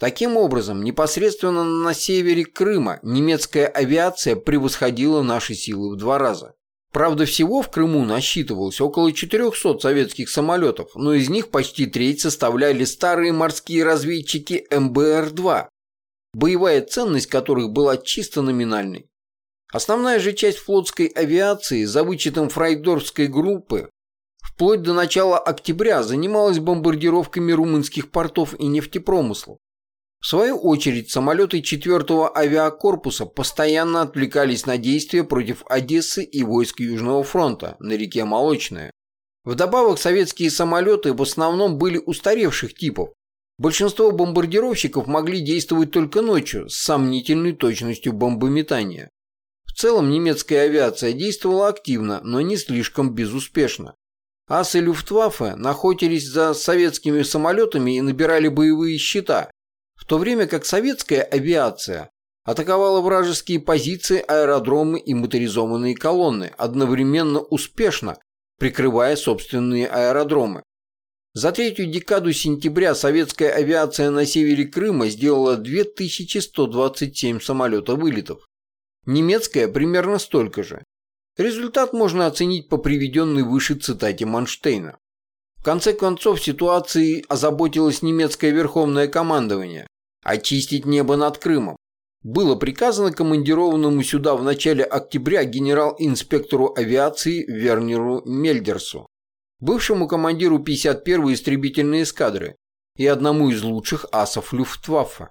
Таким образом, непосредственно на севере Крыма немецкая авиация превосходила наши силы в два раза. Правда, всего в Крыму насчитывалось около 400 советских самолетов, но из них почти треть составляли старые морские разведчики МБР-2, боевая ценность которых была чисто номинальной. Основная же часть флотской авиации, за вычетом фрайдорфской группы, вплоть до начала октября занималась бомбардировками румынских портов и нефтепромыслов. В свою очередь, самолеты 4-го авиакорпуса постоянно отвлекались на действия против Одессы и войск Южного фронта на реке Молочная. Вдобавок, советские самолеты в основном были устаревших типов. Большинство бомбардировщиков могли действовать только ночью с сомнительной точностью бомбометания. В целом немецкая авиация действовала активно, но не слишком безуспешно. Асы Люфтваффе находились за советскими самолетами и набирали боевые счета, то время как советская авиация атаковала вражеские позиции, аэродромы и моторизованные колонны, одновременно успешно прикрывая собственные аэродромы. За третью декаду сентября советская авиация на севере Крыма сделала 2127 самолета-вылетов. Немецкая примерно столько же. Результат можно оценить по приведенной выше цитате Манштейна. В конце концов, ситуацией озаботилось немецкое верховное командование – очистить небо над Крымом. Было приказано командированному сюда в начале октября генерал-инспектору авиации Вернеру Мельдерсу, бывшему командиру 51-й истребительной эскадры и одному из лучших асов Люфтваффе.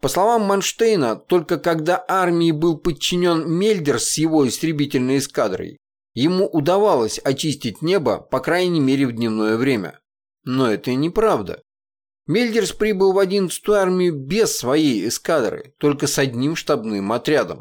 По словам Манштейна, только когда армии был подчинен Мельдерс с его истребительной эскадрой, Ему удавалось очистить небо, по крайней мере, в дневное время. Но это неправда. Мельдерс прибыл в 11-ю армию без своей эскадры, только с одним штабным отрядом.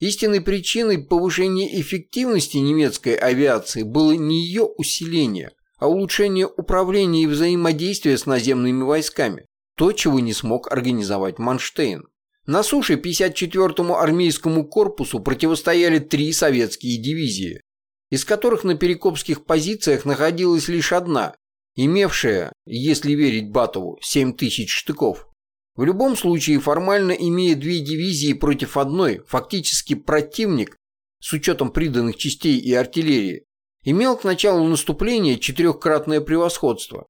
Истинной причиной повышения эффективности немецкой авиации было не ее усиление, а улучшение управления и взаимодействия с наземными войсками, то, чего не смог организовать Манштейн. На суше 54-му армейскому корпусу противостояли три советские дивизии, из которых на перекопских позициях находилась лишь одна, имевшая, если верить Батову, 7 тысяч штыков. В любом случае, формально имея две дивизии против одной, фактически противник, с учетом приданных частей и артиллерии, имел к началу наступления четырехкратное превосходство.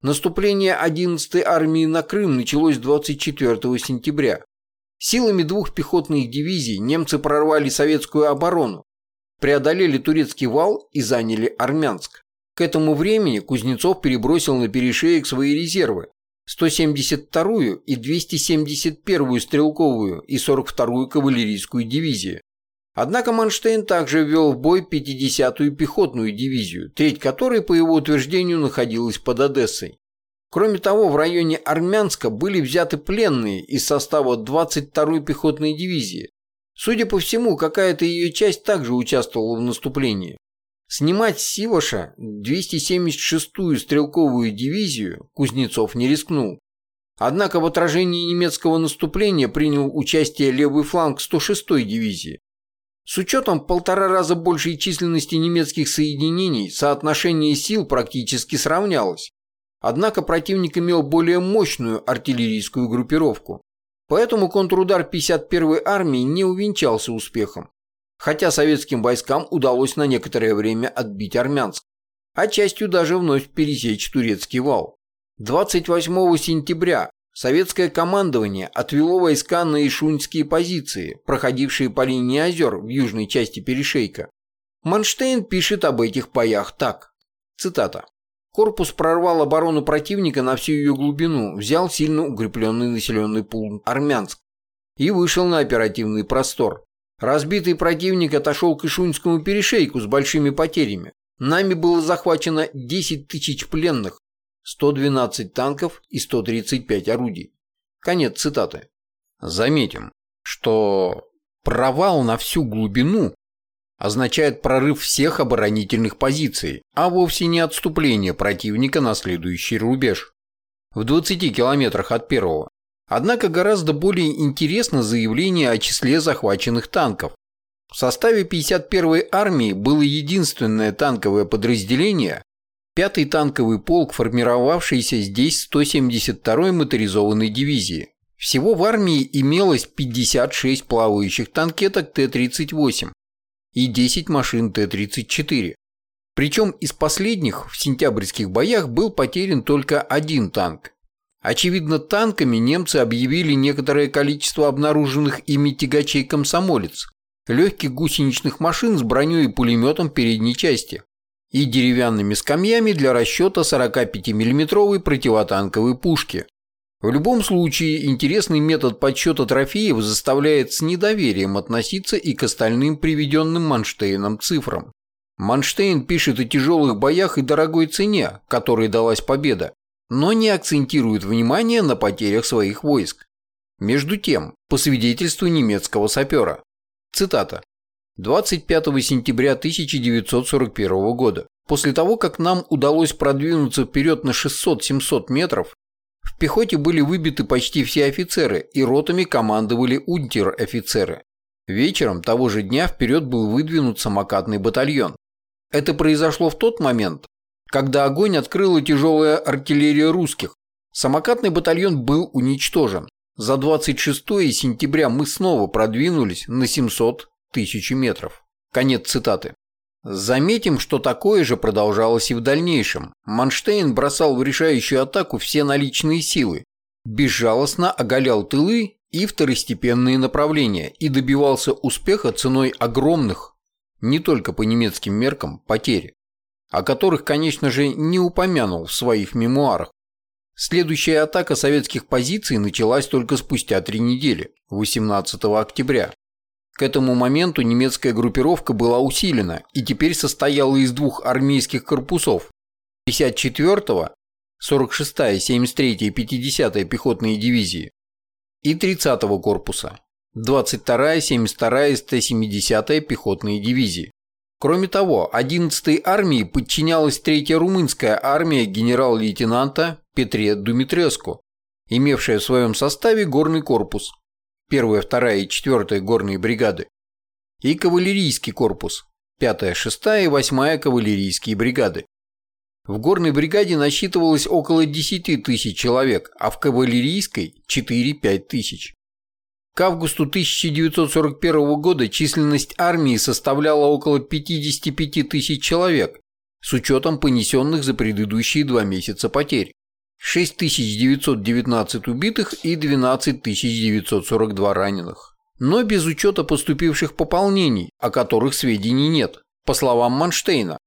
Наступление 11-й армии на Крым началось 24 сентября. Силами двух пехотных дивизий немцы прорвали советскую оборону, преодолели турецкий вал и заняли Армянск. К этому времени Кузнецов перебросил на перешеек свои резервы 172-ю и 271-ю стрелковую и 42-ю кавалерийскую дивизии. Однако Манштейн также ввел в бой 50-ю пехотную дивизию, треть которой, по его утверждению, находилась под Одессой. Кроме того, в районе Армянска были взяты пленные из состава 22-й пехотной дивизии, Судя по всему, какая-то ее часть также участвовала в наступлении. Снимать с Сиваша 276-ю стрелковую дивизию Кузнецов не рискнул. Однако в отражении немецкого наступления принял участие левый фланг 106-й дивизии. С учетом полтора раза большей численности немецких соединений, соотношение сил практически сравнялось. Однако противник имел более мощную артиллерийскую группировку. Поэтому контрудар 51-й армии не увенчался успехом, хотя советским войскам удалось на некоторое время отбить Армянск, а частью даже вновь пересечь турецкий вал. 28 сентября советское командование отвело войска на ишуньские позиции, проходившие по линии озер в южной части перешейка. Манштейн пишет об этих боях так. Цитата. Корпус прорвал оборону противника на всю ее глубину, взял сильно укрепленный населенный пункт Армянск и вышел на оперативный простор. Разбитый противник отошел к Ишуньскому перешейку с большими потерями. Нами было захвачено 10 тысяч пленных, 112 танков и 135 орудий. Конец цитаты. Заметим, что провал на всю глубину означает прорыв всех оборонительных позиций, а вовсе не отступление противника на следующий рубеж. В 20 километрах от первого. Однако гораздо более интересно заявление о числе захваченных танков. В составе 51-й армии было единственное танковое подразделение, Пятый танковый полк, формировавшийся здесь 172-й моторизованной дивизии. Всего в армии имелось 56 плавающих танкеток Т-38 и 10 машин Т-34. Причем из последних в сентябрьских боях был потерян только один танк. Очевидно, танками немцы объявили некоторое количество обнаруженных ими тягачей «Комсомолец», легких гусеничных машин с броней и пулеметом передней части и деревянными скамьями для расчета 45 миллиметровой противотанковой пушки. В любом случае, интересный метод подсчета трофеев заставляет с недоверием относиться и к остальным приведенным Манштейном цифрам. Манштейн пишет о тяжелых боях и дорогой цене, которой далась победа, но не акцентирует внимание на потерях своих войск. Между тем, по свидетельству немецкого сапера, цитата, 25 сентября 1941 года, после того, как нам удалось продвинуться вперед на 600-700 метров, в пехоте были выбиты почти все офицеры, и ротами командовали унтер-офицеры. Вечером того же дня вперед был выдвинут самокатный батальон. Это произошло в тот момент, когда огонь открыла тяжелая артиллерия русских. Самокатный батальон был уничтожен. За 26 сентября мы снова продвинулись на 700 тысяч метров. Конец цитаты. Заметим, что такое же продолжалось и в дальнейшем. Манштейн бросал в решающую атаку все наличные силы, безжалостно оголял тылы и второстепенные направления и добивался успеха ценой огромных не только по немецким меркам, потери, о которых, конечно же, не упомянул в своих мемуарах. Следующая атака советских позиций началась только спустя три недели, 18 октября. К этому моменту немецкая группировка была усилена и теперь состояла из двух армейских корпусов 54-го, 46-я, 73-я и 50-я пехотные дивизии и 30-го корпуса, 22-я, 72-я и 170-я пехотные дивизии. Кроме того, 11-й армии подчинялась 3-я румынская армия генерал-лейтенанта Петре Думитреску, имевшая в своем составе горный корпус, 1-я, 2-я и 4-я горные бригады, и кавалерийский корпус, 5-я, 6-я и 8-я кавалерийские бригады. В горной бригаде насчитывалось около 10 тысяч человек, а в кавалерийской – 4-5 тысяч. К августу 1941 года численность армии составляла около 55 тысяч человек, с учетом понесенных за предыдущие два месяца потерь. 6919 убитых и 12942 раненых. Но без учета поступивших пополнений, о которых сведений нет, по словам Манштейна.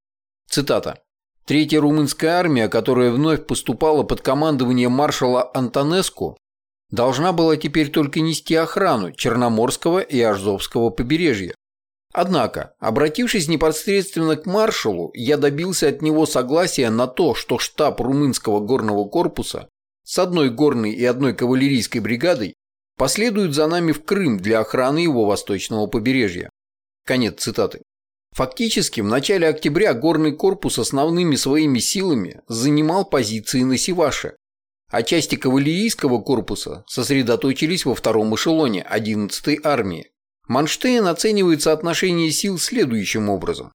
Цитата. Третья румынская армия, которая вновь поступала под командование маршала Антонеску, должна была теперь только нести охрану Черноморского и Ажзовского побережья. Однако, обратившись непосредственно к маршалу, я добился от него согласия на то, что штаб румынского горного корпуса с одной горной и одной кавалерийской бригадой последует за нами в Крым для охраны его восточного побережья. Конец цитаты. Фактически, в начале октября горный корпус основными своими силами занимал позиции на Севаше, а части кавалерийского корпуса сосредоточились во втором эшелоне 11-й армии. Манштейн оценивает соотношение сил следующим образом.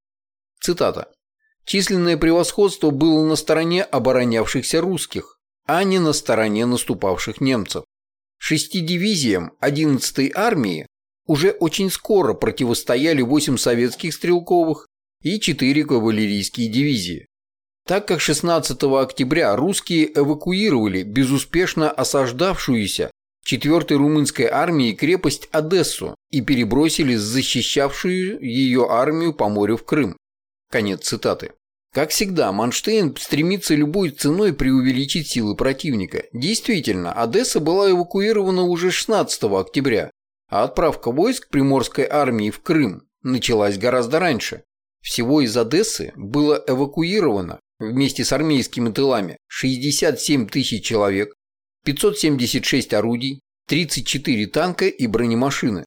Цитата. «Численное превосходство было на стороне оборонявшихся русских, а не на стороне наступавших немцев. Шести дивизиям 11-й армии уже очень скоро противостояли 8 советских стрелковых и 4 кавалерийские дивизии. Так как 16 октября русские эвакуировали безуспешно осаждавшуюся 4-й румынской армией крепость Одессу и перебросили защищавшую ее армию по морю в Крым. Конец цитаты. Как всегда, Манштейн стремится любой ценой преувеличить силы противника. Действительно, Одесса была эвакуирована уже 16 октября, а отправка войск Приморской армии в Крым началась гораздо раньше. Всего из Одессы было эвакуировано вместе с армейскими тылами 67 тысяч человек, 576 орудий, 34 танка и бронемашины.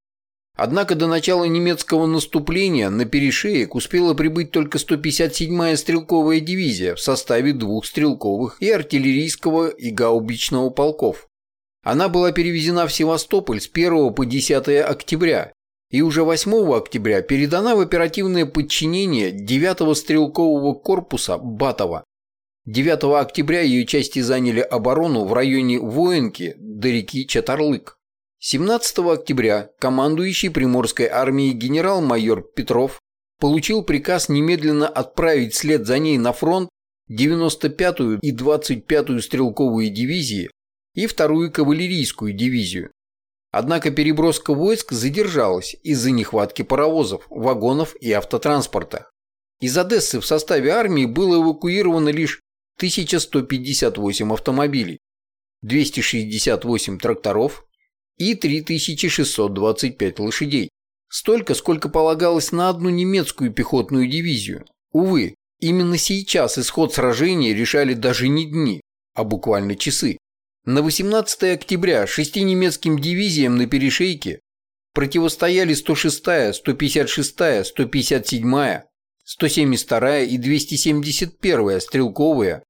Однако до начала немецкого наступления на перешеек успела прибыть только 157-я стрелковая дивизия в составе двух стрелковых и артиллерийского и гаубичного полков. Она была перевезена в Севастополь с 1 по 10 октября и уже 8 октября передана в оперативное подчинение 9-го стрелкового корпуса Батова. 9 октября ее части заняли оборону в районе Воинки до реки Чатарлык. 17 октября командующий Приморской армией генерал-майор Петров получил приказ немедленно отправить вслед за ней на фронт 95-ю и 25-ю стрелковые дивизии и вторую кавалерийскую дивизию. Однако переброска войск задержалась из-за нехватки паровозов, вагонов и автотранспорта. Из Одессы в составе армии было эвакуировано лишь 1158 автомобилей, 268 тракторов и 3625 лошадей. Столько, сколько полагалось на одну немецкую пехотную дивизию. Увы, именно сейчас исход сражения решали даже не дни, а буквально часы. На 18 октября шести немецким дивизиям на перешейке противостояли 106-я, 156-я, 157-я, 172-я и 271-я стрелковые,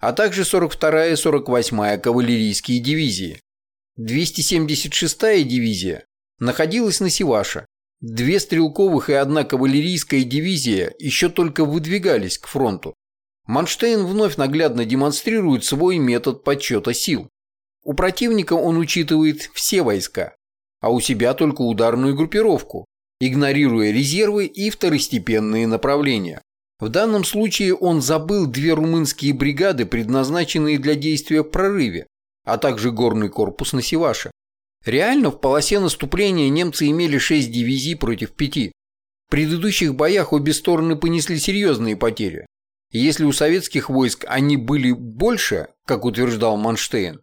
а также 42-я и 48-я кавалерийские дивизии. 276-я дивизия находилась на Севаше. Две стрелковых и одна кавалерийская дивизия еще только выдвигались к фронту. Манштейн вновь наглядно демонстрирует свой метод подсчета сил. У противника он учитывает все войска, а у себя только ударную группировку, игнорируя резервы и второстепенные направления. В данном случае он забыл две румынские бригады, предназначенные для действия в прорыве, а также горный корпус на Севаше. Реально в полосе наступления немцы имели 6 дивизий против 5. В предыдущих боях обе стороны понесли серьезные потери. Если у советских войск они были больше, как утверждал Манштейн,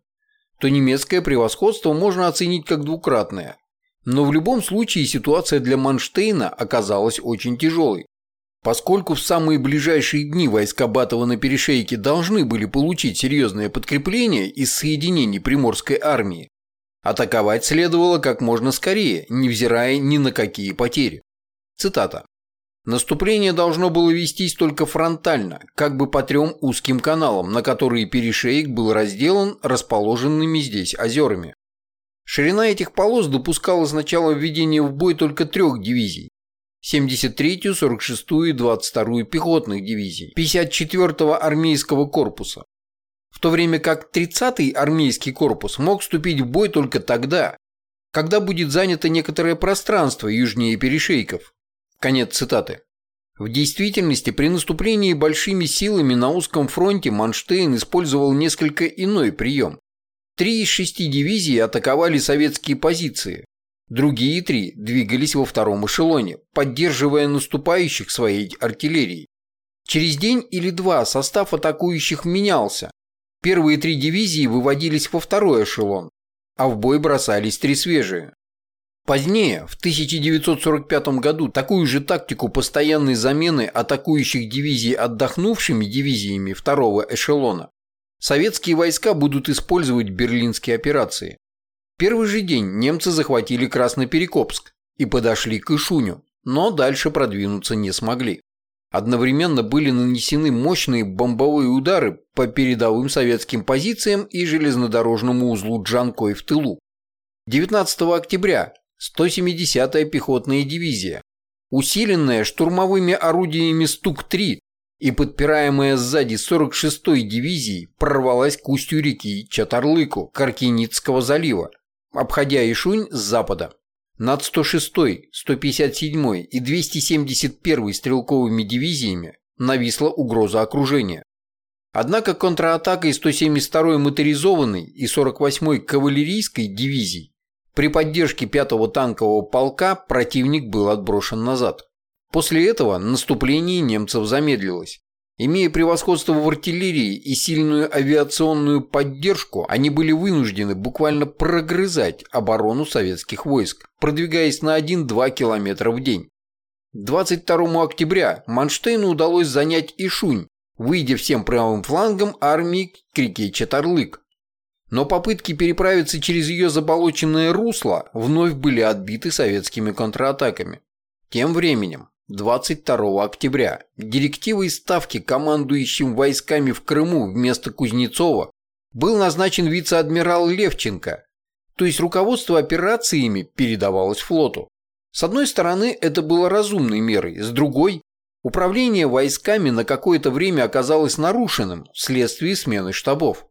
то немецкое превосходство можно оценить как двукратное. Но в любом случае ситуация для Манштейна оказалась очень тяжелой. Поскольку в самые ближайшие дни войска Батова на перешейке должны были получить серьезное подкрепление из соединений Приморской армии, Атаковать следовало как можно скорее, невзирая ни на какие потери. Цитата. Наступление должно было вестись только фронтально, как бы по трем узким каналам, на которые перешеек был разделан расположенными здесь озерами. Ширина этих полос допускала сначала введение в бой только трех дивизий 73-ю, 46-ю и 22-ю пехотных дивизий 54-го армейского корпуса, в то время как 30-й армейский корпус мог вступить в бой только тогда, когда будет занято некоторое пространство южнее перешейков. Конец цитаты. В действительности, при наступлении большими силами на узком фронте Манштейн использовал несколько иной прием. Три из шести дивизий атаковали советские позиции. Другие три двигались во втором эшелоне, поддерживая наступающих своей артиллерией. Через день или два состав атакующих менялся, Первые три дивизии выводились во второй эшелон, а в бой бросались три свежие. Позднее, в 1945 году, такую же тактику постоянной замены атакующих дивизий отдохнувшими дивизиями второго эшелона советские войска будут использовать в берлинские операции. Первый же день немцы захватили Красноперекопск и подошли к Ишуню, но дальше продвинуться не смогли. Одновременно были нанесены мощные бомбовые удары по передовым советским позициям и железнодорожному узлу Джанкой в тылу. 19 октября 170-я пехотная дивизия, усиленная штурмовыми орудиями Стук-3 и подпираемая сзади 46-й дивизией, прорвалась к устью реки Чатарлыку Каркиницкого залива, обходя Ишунь с запада. Над 106-й, 157-й и 271-й стрелковыми дивизиями нависла угроза окружения. Однако контратакой 172-й моторизованной и 48-й кавалерийской дивизий при поддержке 5-го танкового полка противник был отброшен назад. После этого наступление немцев замедлилось. Имея превосходство в артиллерии и сильную авиационную поддержку, они были вынуждены буквально прогрызать оборону советских войск, продвигаясь на 1-2 километра в день. 22 октября Манштейну удалось занять Ишунь, выйдя всем правым флангом армии к реке Чатарлык. Но попытки переправиться через ее заболоченное русло вновь были отбиты советскими контратаками. Тем временем 22 октября директивой ставки командующим войсками в Крыму вместо Кузнецова был назначен вице-адмирал Левченко, то есть руководство операциями передавалось флоту. С одной стороны, это было разумной мерой, с другой Управление войсками на какое-то время оказалось нарушенным вследствие смены штабов.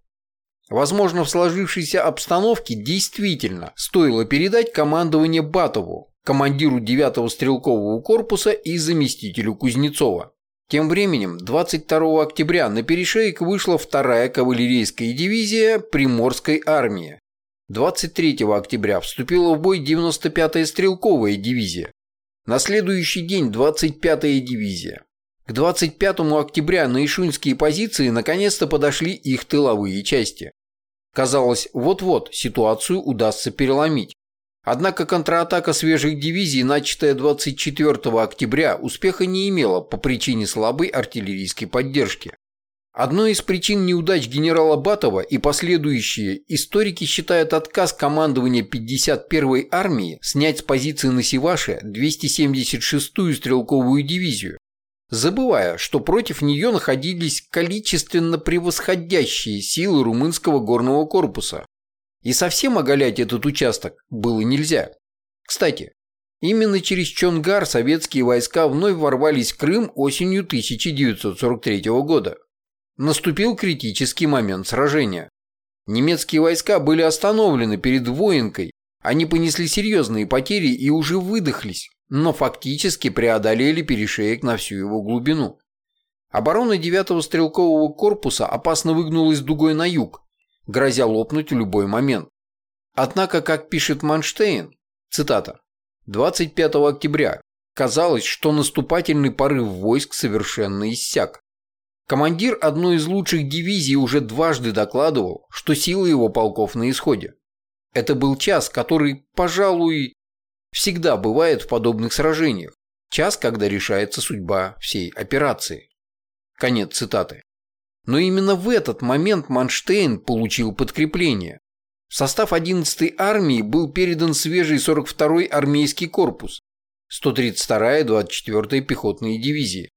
Возможно, в сложившейся обстановке действительно стоило передать командование Батову, командиру 9-го стрелкового корпуса и заместителю Кузнецова. Тем временем, 22 октября на перешейк вышла вторая кавалерийская дивизия Приморской армии. 23 октября вступила в бой 95-я стрелковая дивизия. На следующий день 25-я дивизия. К 25 октября на Ишунские позиции наконец-то подошли их тыловые части. Казалось, вот-вот ситуацию удастся переломить. Однако контратака свежих дивизий, начатая 24 октября, успеха не имела по причине слабой артиллерийской поддержки. Одной из причин неудач генерала Батова и последующие историки считают отказ командования 51-й армии снять с позиции на Севаше 276-ю стрелковую дивизию, забывая, что против нее находились количественно превосходящие силы румынского горного корпуса, и совсем оголять этот участок было нельзя. Кстати, именно через Чонгар советские войска вновь ворвались в Крым осенью 1943 года. Наступил критический момент сражения. Немецкие войска были остановлены перед Воинкой, они понесли серьезные потери и уже выдохлись, но фактически преодолели перешеек на всю его глубину. Оборона 9-го стрелкового корпуса опасно выгнулась дугой на юг, грозя лопнуть в любой момент. Однако, как пишет Манштейн, цитата, 25 октября казалось, что наступательный порыв войск совершенно иссяк. Командир одной из лучших дивизий уже дважды докладывал, что силы его полков на исходе. Это был час, который, пожалуй, всегда бывает в подобных сражениях. Час, когда решается судьба всей операции. Конец цитаты. Но именно в этот момент Манштейн получил подкрепление. В состав 11-й армии был передан свежий 42-й армейский корпус, 132-я и 24-я пехотные дивизии.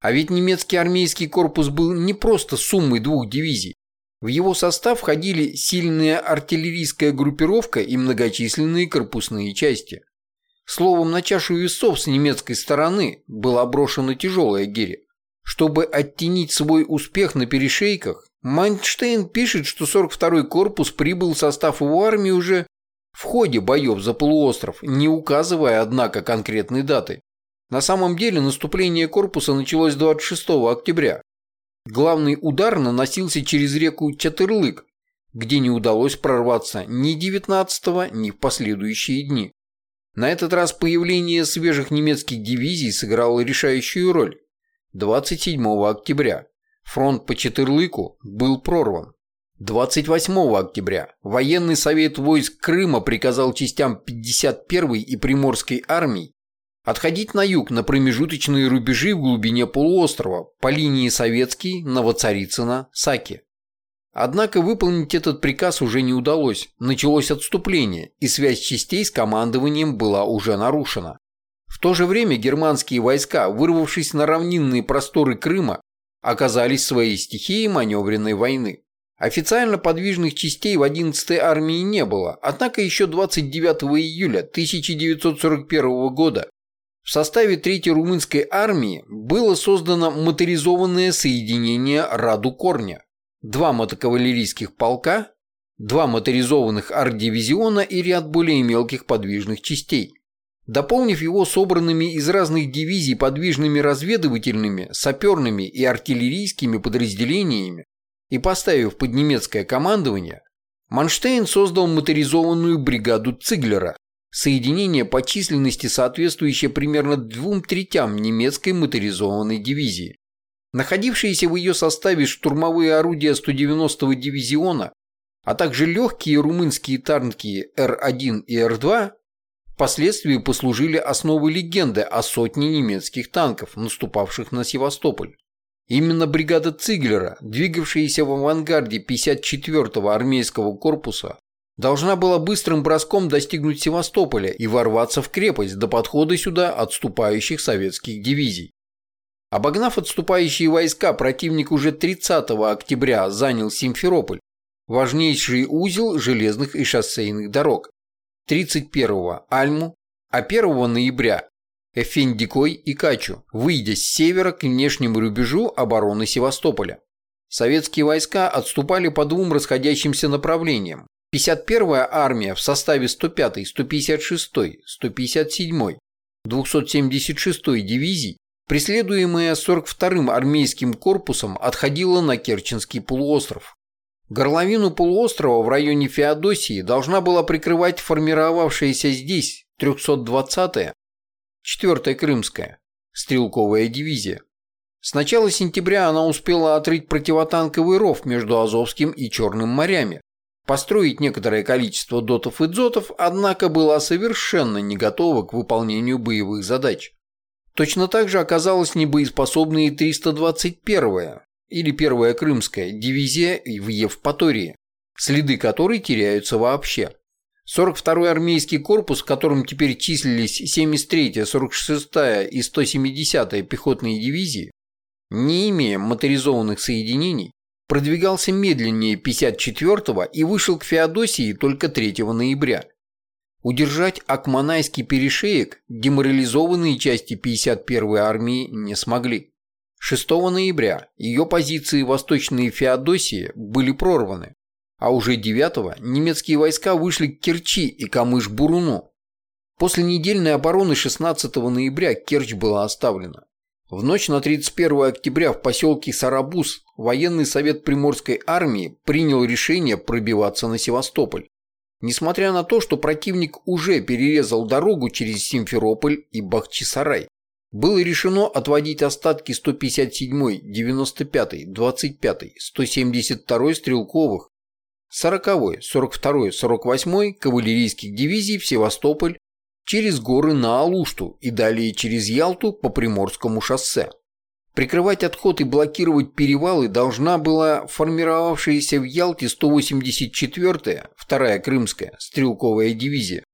А ведь немецкий армейский корпус был не просто суммой двух дивизий. В его состав входили сильная артиллерийская группировка и многочисленные корпусные части. Словом, на чашу весов с немецкой стороны была брошена тяжелая гиря. Чтобы оттенить свой успех на перешейках, Майнштейн пишет, что 42-й корпус прибыл в состав его армии уже в ходе боев за полуостров, не указывая, однако, конкретной даты. На самом деле наступление корпуса началось 26 октября. Главный удар наносился через реку Чатырлык, где не удалось прорваться ни 19 ни в последующие дни. На этот раз появление свежих немецких дивизий сыграло решающую роль. 27 октября фронт по Четырлыку был прорван. 28 октября военный совет войск Крыма приказал частям 51-й и Приморской армий отходить на юг на промежуточные рубежи в глубине полуострова по линии Советский, Новоцарицына, Саки. Однако выполнить этот приказ уже не удалось, началось отступление, и связь частей с командованием была уже нарушена. В то же время германские войска, вырвавшись на равнинные просторы Крыма, оказались в своей стихии маневренной войны. Официально подвижных частей в 11-й армии не было, однако еще 29 июля 1941 года в составе 3-й румынской армии было создано моторизованное соединение Раду Корня, два мотокавалерийских полка, два моторизованных арт-дивизиона и ряд более мелких подвижных частей дополнив его собранными из разных дивизий подвижными разведывательными, саперными и артиллерийскими подразделениями и поставив под немецкое командование, Манштейн создал моторизованную бригаду Циглера, соединение по численности соответствующее примерно двум третям немецкой моторизованной дивизии. Находившиеся в ее составе штурмовые орудия 190-го дивизиона, а также легкие румынские танки Р-1 и Р-2 впоследствии послужили основой легенды о сотне немецких танков, наступавших на Севастополь. Именно бригада Циглера, двигавшаяся в авангарде 54-го армейского корпуса, должна была быстрым броском достигнуть Севастополя и ворваться в крепость до подхода сюда отступающих советских дивизий. Обогнав отступающие войска, противник уже 30 октября занял Симферополь, важнейший узел железных и шоссейных дорог, 31-го Альму, а 1 ноября Эфендикой и Качу, выйдя с севера к внешнему рубежу обороны Севастополя. Советские войска отступали по двум расходящимся направлениям. 51-я армия в составе 105-й, 156-й, 157-й, 276-й дивизий, преследуемая 42-м армейским корпусом, отходила на Керченский полуостров. Горловину полуострова в районе Феодосии должна была прикрывать формировавшаяся здесь 320-я, 4-я Крымская, стрелковая дивизия. С начала сентября она успела отрыть противотанковый ров между Азовским и Черным морями, построить некоторое количество дотов и дзотов, однако была совершенно не готова к выполнению боевых задач. Точно так же оказалась небоеспособной и 321-я, или 1-я Крымская, дивизия в Евпатории, следы которой теряются вообще. 42-й армейский корпус, в котором теперь числились 73-я, 46-я и 170-я пехотные дивизии, не имея моторизованных соединений, продвигался медленнее 54-го и вышел к Феодосии только 3 ноября. Удержать Акманайский перешеек деморализованные части 51-й армии не смогли. 6 ноября ее позиции восточные Феодосии были прорваны, а уже 9 немецкие войска вышли к Керчи и Камыш-Буруну. После недельной обороны 16 ноября Керчь была оставлена. В ночь на 31 октября в поселке Сарабуз военный совет Приморской армии принял решение пробиваться на Севастополь. Несмотря на то, что противник уже перерезал дорогу через Симферополь и Бахчисарай, было решено отводить остатки 157-й, 95-й, 25-й, 172-й стрелковых, 40-й, 42-й, 48-й кавалерийских дивизий в Севастополь через горы на Алушту и далее через Ялту по Приморскому шоссе. Прикрывать отход и блокировать перевалы должна была формировавшаяся в Ялте 184-я, вторая Крымская, стрелковая дивизия.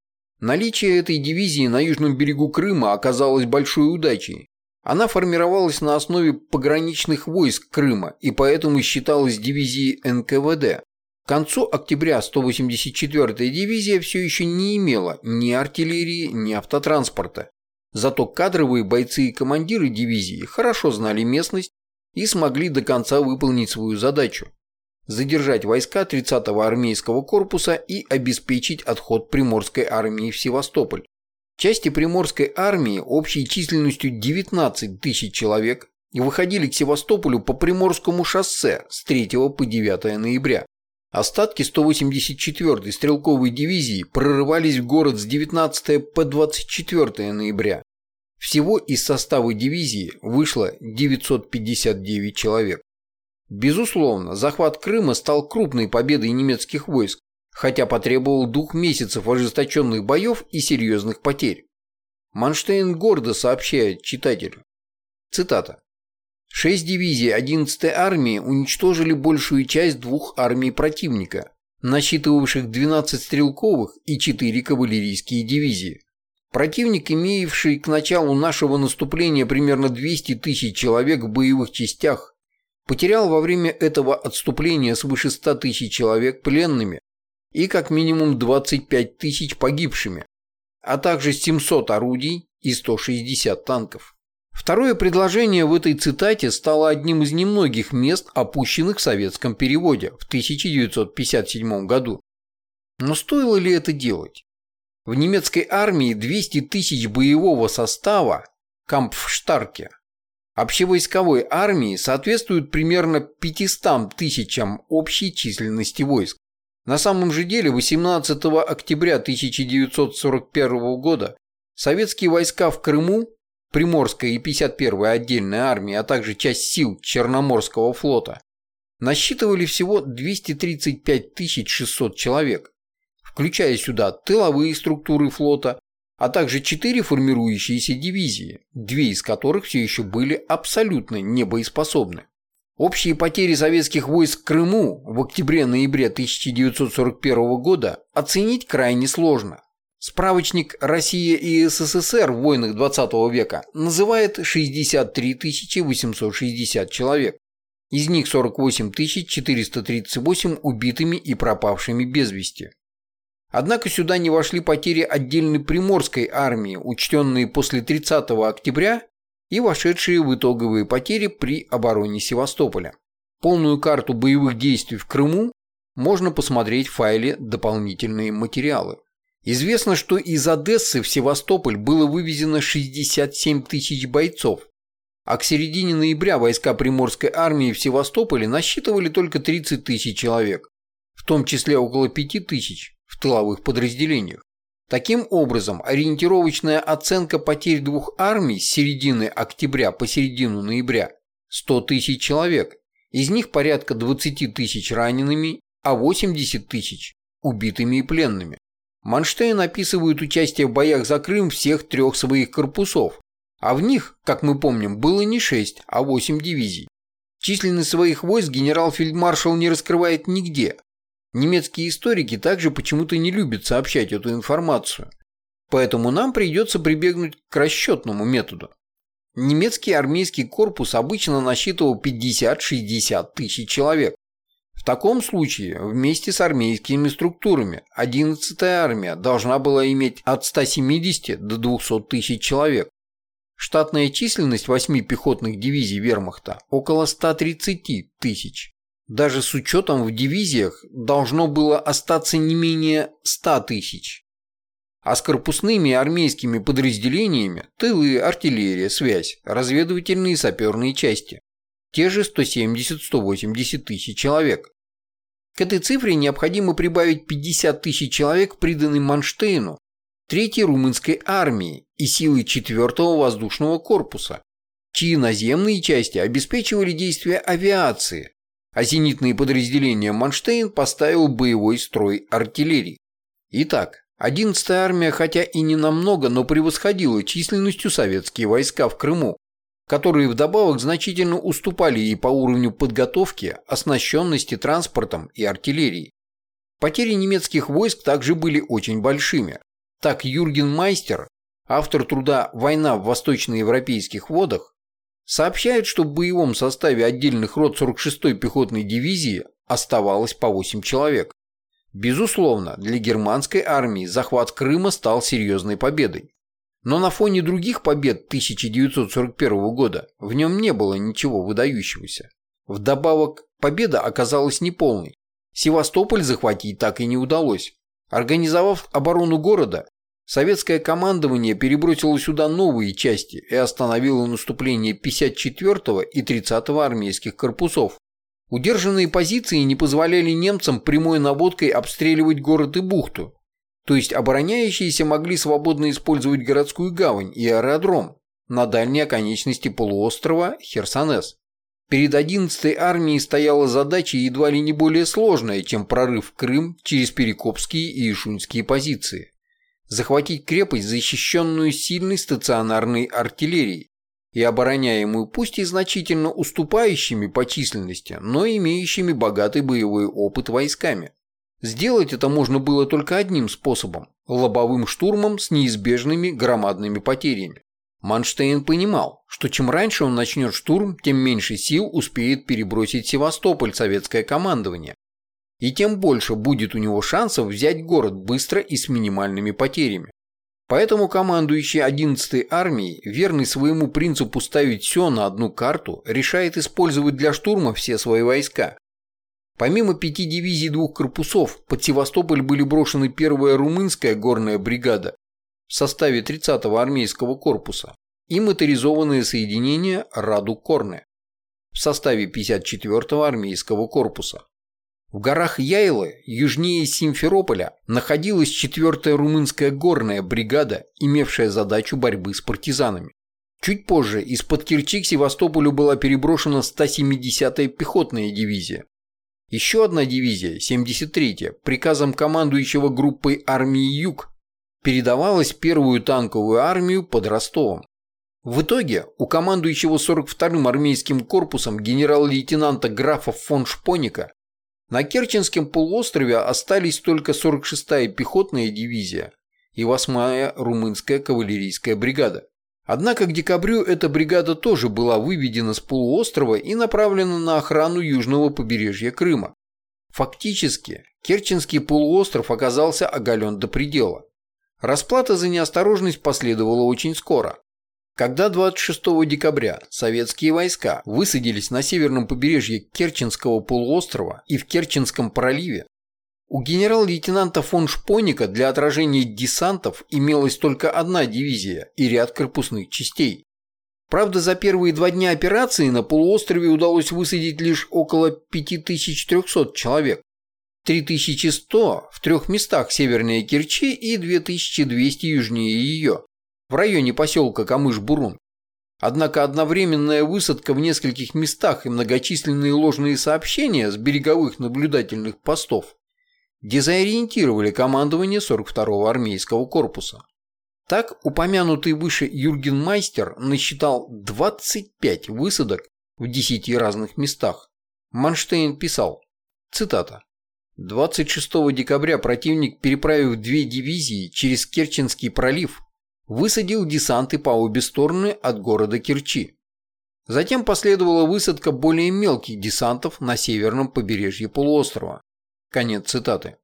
Наличие этой дивизии на южном берегу Крыма оказалось большой удачей. Она формировалась на основе пограничных войск Крыма и поэтому считалась дивизией НКВД, к концу октября 184-я дивизия все еще не имела ни артиллерии, ни автотранспорта. Зато кадровые бойцы и командиры дивизии хорошо знали местность и смогли до конца выполнить свою задачу – задержать войска 30-го армейского корпуса и обеспечить отход Приморской армии в Севастополь. Части Приморской армии общей численностью 19 тысяч человек выходили к Севастополю по Приморскому шоссе с 3 по 9 ноября. Остатки 184-й стрелковой дивизии прорывались в город с 19 по 24 ноября. Всего из состава дивизии вышло 959 человек. Безусловно, захват Крыма стал крупной победой немецких войск, хотя потребовал двух месяцев ожесточенных боев и серьезных потерь. Манштейн гордо сообщает читателю. Цитата. Шесть дивизий 11-й армии уничтожили большую часть двух армий противника, насчитывавших 12 стрелковых и 4 кавалерийские дивизии. Противник, имеющий к началу нашего наступления примерно 200 тысяч человек в боевых частях, потерял во время этого отступления свыше 100 тысяч человек пленными и как минимум 25 тысяч погибшими, а также 700 орудий и 160 танков. Второе предложение в этой цитате стало одним из немногих мест, опущенных в советском переводе в 1957 году. Но стоило ли это делать? В немецкой армии 200 тысяч боевого состава Кампфштарке общевойсковой армии соответствуют примерно 500 тысячам общей численности войск. На самом же деле 18 октября 1941 года советские войска в Крыму Приморская и 51-я отдельная армии, а также часть сил Черноморского флота, насчитывали всего 235 600 человек, включая сюда тыловые структуры флота, а также четыре формирующиеся дивизии, две из которых все еще были абсолютно небоеспособны. Общие потери советских войск Крыму в октябре-ноябре 1941 года оценить крайне сложно. Справочник «Россия и СССР в войнах XX века» называет 63 860 человек. Из них 48 438 убитыми и пропавшими без вести. Однако сюда не вошли потери отдельной приморской армии, учтенные после 30 октября и вошедшие в итоговые потери при обороне Севастополя. Полную карту боевых действий в Крыму можно посмотреть в файле «Дополнительные материалы». Известно, что из Одессы в Севастополь было вывезено 67 тысяч бойцов, а к середине ноября войска Приморской армии в Севастополе насчитывали только 30 тысяч человек, в том числе около 5 тысяч в тыловых подразделениях. Таким образом, ориентировочная оценка потерь двух армий с середины октября по середину ноября – 100 тысяч человек, из них порядка 20 тысяч ранеными, а 80 тысяч – убитыми и пленными. Манштейн описывает участие в боях за Крым всех трех своих корпусов, а в них, как мы помним, было не 6, а 8 дивизий. Численность своих войск генерал-фельдмаршал не раскрывает нигде, Немецкие историки также почему-то не любят сообщать эту информацию. Поэтому нам придется прибегнуть к расчетному методу. Немецкий армейский корпус обычно насчитывал 50-60 тысяч человек. Таком случае, вместе с армейскими структурами, 11-я армия должна была иметь от 170 до 200 тысяч человек. Штатная численность 8 пехотных дивизий вермахта – около 130 тысяч. Даже с учетом в дивизиях должно было остаться не менее 100 тысяч. А с корпусными армейскими подразделениями – тылы, артиллерия, связь, разведывательные и саперные части – те же 170-180 тысяч человек. К этой цифре необходимо прибавить 50 тысяч человек, приданным Манштейну, Третьей румынской армии и силы 4-го воздушного корпуса, чьи наземные части обеспечивали действия авиации, а зенитные подразделения Манштейн поставил боевой строй артиллерии. Итак, 11-я армия, хотя и не намного, но превосходила численностью советские войска в Крыму, которые вдобавок значительно уступали ей по уровню подготовки, оснащенности транспортом и артиллерией. Потери немецких войск также были очень большими. Так Юрген Майстер, автор труда «Война в восточноевропейских водах», сообщает, что в боевом составе отдельных рот 46-й пехотной дивизии оставалось по 8 человек. Безусловно, для германской армии захват Крыма стал серьезной победой. Но на фоне других побед 1941 года в нем не было ничего выдающегося. Вдобавок, победа оказалась неполной. Севастополь захватить так и не удалось. Организовав оборону города, Советское командование перебросило сюда новые части и остановило наступление 54-го и 30-го армейских корпусов. Удержанные позиции не позволяли немцам прямой наводкой обстреливать город и бухту, то есть обороняющиеся могли свободно использовать городскую гавань и аэродром на дальней оконечности полуострова Херсонес. Перед 11-й армией стояла задача едва ли не более сложная, чем прорыв в Крым через Перекопские и Ишунские позиции захватить крепость, защищенную сильной стационарной артиллерией и обороняемую пусть и значительно уступающими по численности, но имеющими богатый боевой опыт войсками. Сделать это можно было только одним способом – лобовым штурмом с неизбежными громадными потерями. Манштейн понимал, что чем раньше он начнет штурм, тем меньше сил успеет перебросить Севастополь советское командование, и тем больше будет у него шансов взять город быстро и с минимальными потерями. Поэтому командующий 11-й армией, верный своему принципу ставить все на одну карту, решает использовать для штурма все свои войска. Помимо пяти дивизий двух корпусов, под Севастополь были брошены первая румынская горная бригада в составе 30-го армейского корпуса и моторизованное соединение Раду-Корне в составе 54-го армейского корпуса. В горах Яйлы, южнее Симферополя, находилась 4-я румынская горная бригада, имевшая задачу борьбы с партизанами. Чуть позже из-под Керчи к Севастополю была переброшена 170-я пехотная дивизия. Еще одна дивизия, 73-я, приказом командующего группой армии Юг, передавалась первую танковую армию под Ростовом. В итоге у командующего 42-м армейским корпусом генерал-лейтенанта графа фон Шпоника на Керченском полуострове остались только 46-я пехотная дивизия и 8-я румынская кавалерийская бригада. Однако к декабрю эта бригада тоже была выведена с полуострова и направлена на охрану южного побережья Крыма. Фактически, Керченский полуостров оказался оголен до предела. Расплата за неосторожность последовала очень скоро. Когда 26 декабря советские войска высадились на северном побережье Керченского полуострова и в Керченском проливе, у генерал-лейтенанта фон Шпоника для отражения десантов имелась только одна дивизия и ряд корпусных частей. Правда, за первые два дня операции на полуострове удалось высадить лишь около 5300 человек. 3100 в трех местах севернее Керчи и 2200 южнее ее, в районе поселка Камыш-Бурун. Однако одновременная высадка в нескольких местах и многочисленные ложные сообщения с береговых наблюдательных постов дезориентировали командование 42-го армейского корпуса. Так, упомянутый выше Юрген Майстер насчитал 25 высадок в 10 разных местах. Манштейн писал, цитата, 26 декабря противник, переправив две дивизии через Керченский пролив, высадил десанты по обе стороны от города Керчи. Затем последовала высадка более мелких десантов на северном побережье полуострова. Конец цитаты.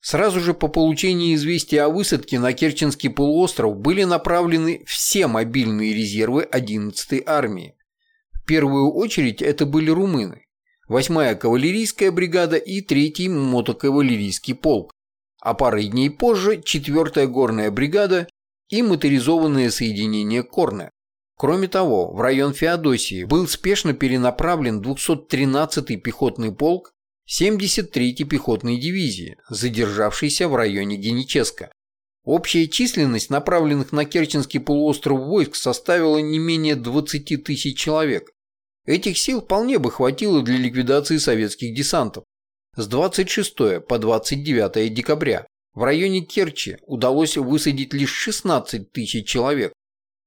Сразу же по получении известия о высадке на Керченский полуостров были направлены все мобильные резервы 11-й армии. В первую очередь это были румыны, 8-я кавалерийская бригада и 3-й мотокавалерийский полк, а парой дней позже 4-я горная бригада и моторизованное соединение Корне. Кроме того, в район Феодосии был спешно перенаправлен 213-й пехотный полк 73-й пехотной дивизии, задержавшейся в районе Геническа. Общая численность направленных на Керченский полуостров войск составила не менее 20 тысяч человек. Этих сил вполне бы хватило для ликвидации советских десантов. С 26 по 29 декабря в районе Керчи удалось высадить лишь 16 тысяч человек.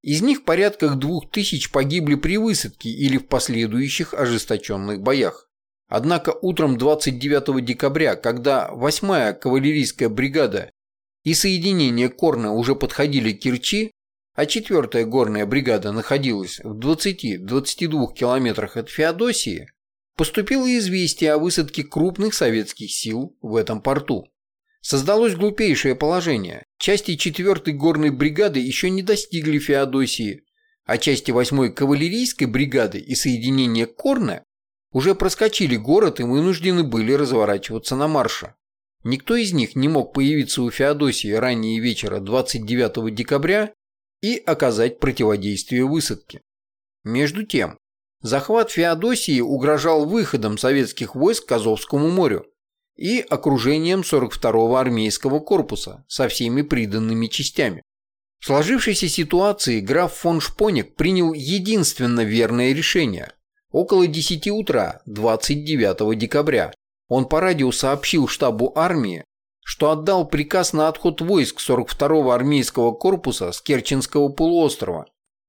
Из них порядка двух тысяч погибли при высадке или в последующих ожесточенных боях. Однако утром 29 декабря, когда 8-я кавалерийская бригада и соединение Корна уже подходили к Керчи, а 4-я горная бригада находилась в 20-22 километрах от Феодосии, поступило известие о высадке крупных советских сил в этом порту. Создалось глупейшее положение. Части 4-й горной бригады еще не достигли Феодосии, а части 8-й кавалерийской бригады и соединения Корна уже проскочили город и вынуждены были разворачиваться на марше. Никто из них не мог появиться у Феодосии ранее вечера 29 декабря и оказать противодействие высадке. Между тем, захват Феодосии угрожал выходом советских войск к Азовскому морю и окружением 42-го армейского корпуса со всеми приданными частями. В сложившейся ситуации граф фон Шпоник принял единственно верное решение – Около 10 утра 29 декабря он по радио сообщил штабу армии, что отдал приказ на отход войск 42-го армейского корпуса с Керченского полуострова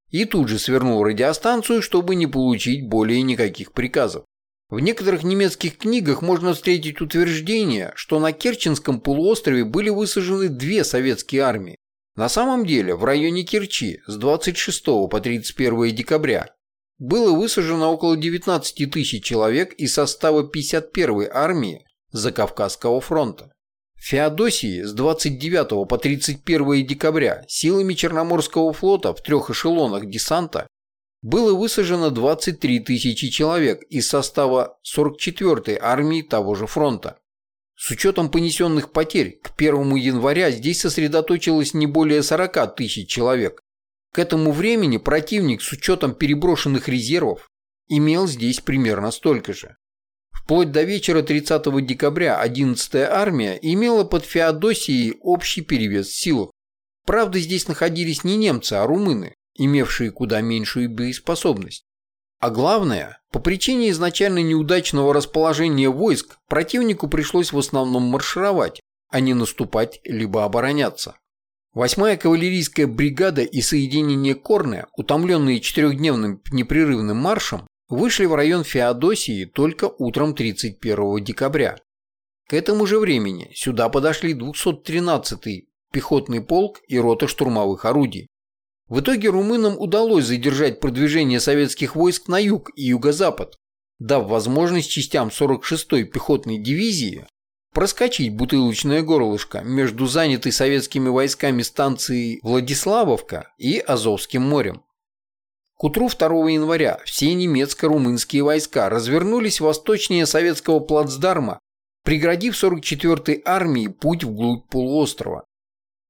и тут же свернул радиостанцию, чтобы не получить более никаких приказов. В некоторых немецких книгах можно встретить утверждение, что на Керченском полуострове были высажены две советские армии. На самом деле в районе Керчи с 26 по 31 декабря было высажено около 19 тысяч человек из состава 51-й армии Закавказского фронта. В Феодосии с 29 по 31 декабря силами Черноморского флота в трех эшелонах десанта было высажено 23 тысячи человек из состава 44-й армии того же фронта. С учетом понесенных потерь, к 1 января здесь сосредоточилось не более 40 тысяч человек, к этому времени противник с учетом переброшенных резервов имел здесь примерно столько же. Вплоть до вечера 30 декабря 11-я армия имела под Феодосией общий перевес сил. Правда, здесь находились не немцы, а румыны, имевшие куда меньшую боеспособность. А главное, по причине изначально неудачного расположения войск, противнику пришлось в основном маршировать, а не наступать либо обороняться. Восьмая кавалерийская бригада и соединение Корне, утомленные четырехдневным непрерывным маршем, вышли в район Феодосии только утром 31 декабря. К этому же времени сюда подошли 213-й пехотный полк и рота штурмовых орудий. В итоге румынам удалось задержать продвижение советских войск на юг и юго-запад, дав возможность частям 46-й пехотной дивизии проскочить бутылочное горлышко между занятой советскими войсками станцией Владиславовка и Азовским морем. К утру 2 января все немецко-румынские войска развернулись восточнее советского плацдарма, преградив 44-й армии путь вглубь полуострова.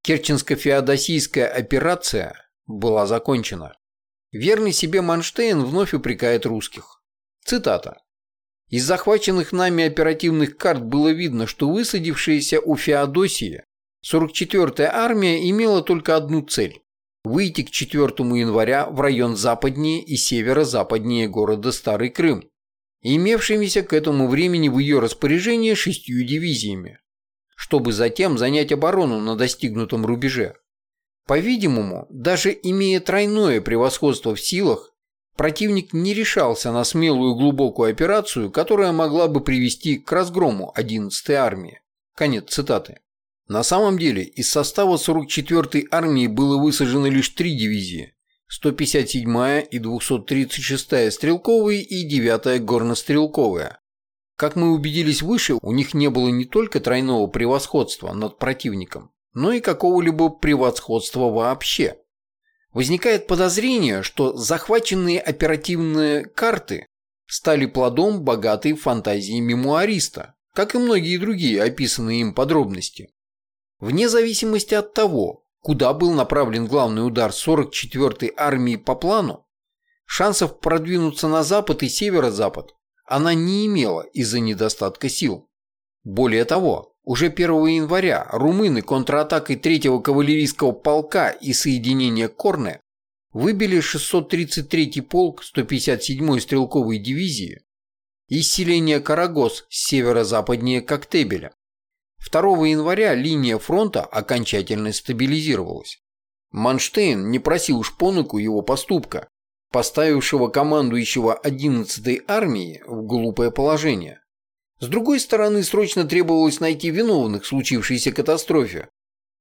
Керченско-феодосийская операция была закончена. Верный себе Манштейн вновь упрекает русских. Цитата. Из захваченных нами оперативных карт было видно, что высадившаяся у Феодосии 44-я армия имела только одну цель выйти к 4 января в район западнее и северо-западнее города Старый Крым, имевшимися к этому времени в ее распоряжении шестью дивизиями, чтобы затем занять оборону на достигнутом рубеже. По-видимому, даже имея тройное превосходство в силах, противник не решался на смелую глубокую операцию, которая могла бы привести к разгрому 11-й армии. Конец цитаты. На самом деле из состава 44-й армии было высажено лишь три дивизии – 157-я и 236-я стрелковые и 9-я горнострелковая. Как мы убедились выше, у них не было не только тройного превосходства над противником, но и какого-либо превосходства вообще. Возникает подозрение, что захваченные оперативные карты стали плодом богатой фантазии мемуариста, как и многие другие описанные им подробности. Вне зависимости от того, куда был направлен главный удар 44-й армии по плану, шансов продвинуться на запад и северо-запад она не имела из-за недостатка сил. Более того, уже 1 января румыны контратакой 3-го кавалерийского полка и соединения Корне выбили 633-й полк 157-й стрелковой дивизии из селения Карагос северо-западнее Коктебеля. 2 января линия фронта окончательно стабилизировалась. Манштейн не просил Шпонаку его поступка, поставившего командующего 11-й армией в глупое положение. С другой стороны, срочно требовалось найти виновных в случившейся катастрофе,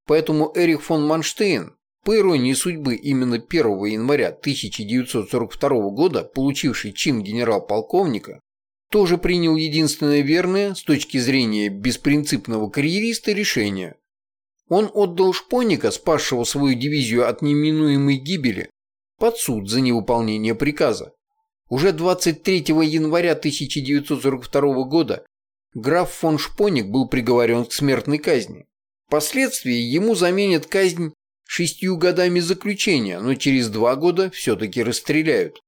поэтому Эрих фон Манштейн, по иронии судьбы именно 1 января 1942 года получивший чин генерал-полковника, тоже принял единственное верное с точки зрения беспринципного карьериста решение. Он отдал Шпонника, спасшего свою дивизию от неминуемой гибели, под суд за невыполнение приказа. Уже 23 января 1942 года граф фон Шпоник был приговорен к смертной казни. Впоследствии ему заменят казнь шестью годами заключения, но через два года все-таки расстреляют.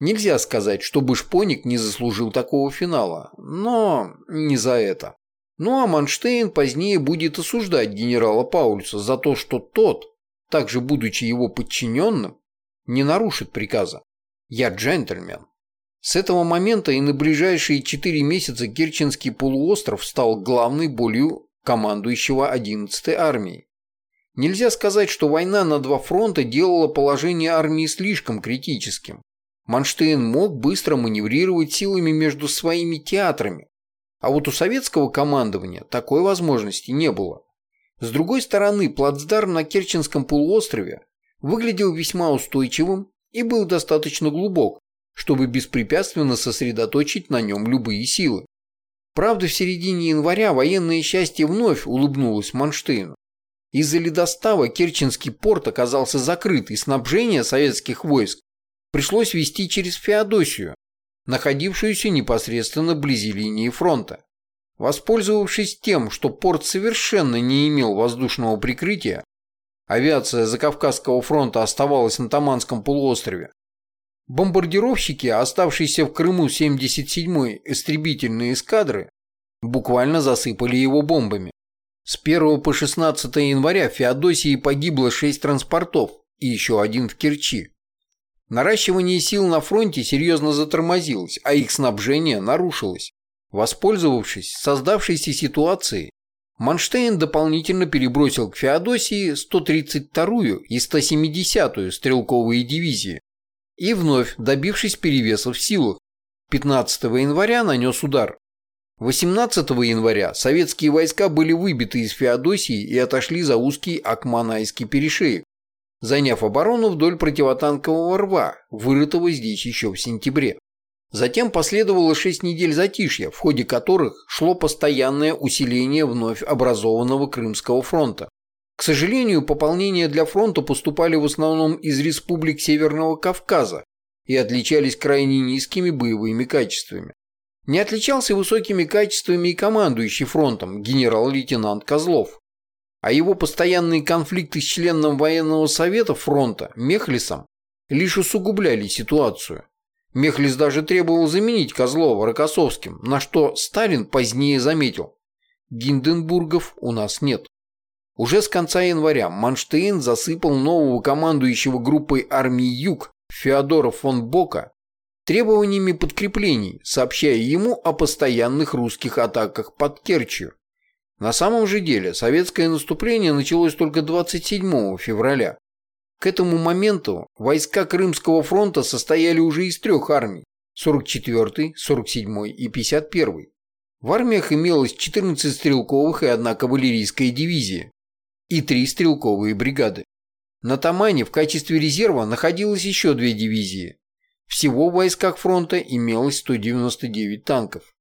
Нельзя сказать, чтобы Шпоник не заслужил такого финала, но не за это. Ну а Манштейн позднее будет осуждать генерала Паульса за то, что тот, также будучи его подчиненным, не нарушит приказа. Я джентльмен. С этого момента и на ближайшие четыре месяца Керченский полуостров стал главной болью командующего 11-й армией. Нельзя сказать, что война на два фронта делала положение армии слишком критическим. Манштейн мог быстро маневрировать силами между своими театрами, а вот у советского командования такой возможности не было. С другой стороны, плацдарм на Керченском полуострове выглядел весьма устойчивым и был достаточно глубок, чтобы беспрепятственно сосредоточить на нем любые силы. Правда, в середине января военное счастье вновь улыбнулось Манштейну. Из-за ледостава Керченский порт оказался закрыт, и снабжение советских войск пришлось вести через Феодосию, находившуюся непосредственно вблизи линии фронта. Воспользовавшись тем, что порт совершенно не имел воздушного прикрытия, авиация Закавказского фронта оставалась на Таманском полуострове, бомбардировщики, оставшиеся в Крыму 77-й истребительной эскадры, буквально засыпали его бомбами. С 1 по 16 января в Феодосии погибло 6 транспортов и еще один в Керчи. Наращивание сил на фронте серьезно затормозилось, а их снабжение нарушилось. Воспользовавшись создавшейся ситуацией, Манштейн дополнительно перебросил к Феодосии 132-ю и 170-ю стрелковые дивизии и вновь, добившись перевеса в силах, 15 января нанес удар. 18 января советские войска были выбиты из Феодосии и отошли за узкий Акманайский перешеек, заняв оборону вдоль противотанкового рва, вырытого здесь еще в сентябре. Затем последовало шесть недель затишья, в ходе которых шло постоянное усиление вновь образованного Крымского фронта. К сожалению, пополнения для фронта поступали в основном из республик Северного Кавказа и отличались крайне низкими боевыми качествами. Не отличался высокими качествами и командующий фронтом генерал-лейтенант Козлов, а его постоянные конфликты с членом военного совета фронта Мехлисом лишь усугубляли ситуацию. Мехлис даже требовал заменить Козлова Рокоссовским, на что Сталин позднее заметил «Гинденбургов у нас нет». Уже с конца января Манштейн засыпал нового командующего группой армии «Юг» Феодора фон Бока требованиями подкреплений, сообщая ему о постоянных русских атаках под Керчью. На самом же деле советское наступление началось только 27 февраля. К этому моменту войска Крымского фронта состояли уже из трех армий – 44-й, 47-й и 51-й. В армиях имелось 14 стрелковых и одна кавалерийская дивизия и три стрелковые бригады. На Тамане в качестве резерва находилось еще две дивизии. Всего в войсках фронта имелось 199 танков.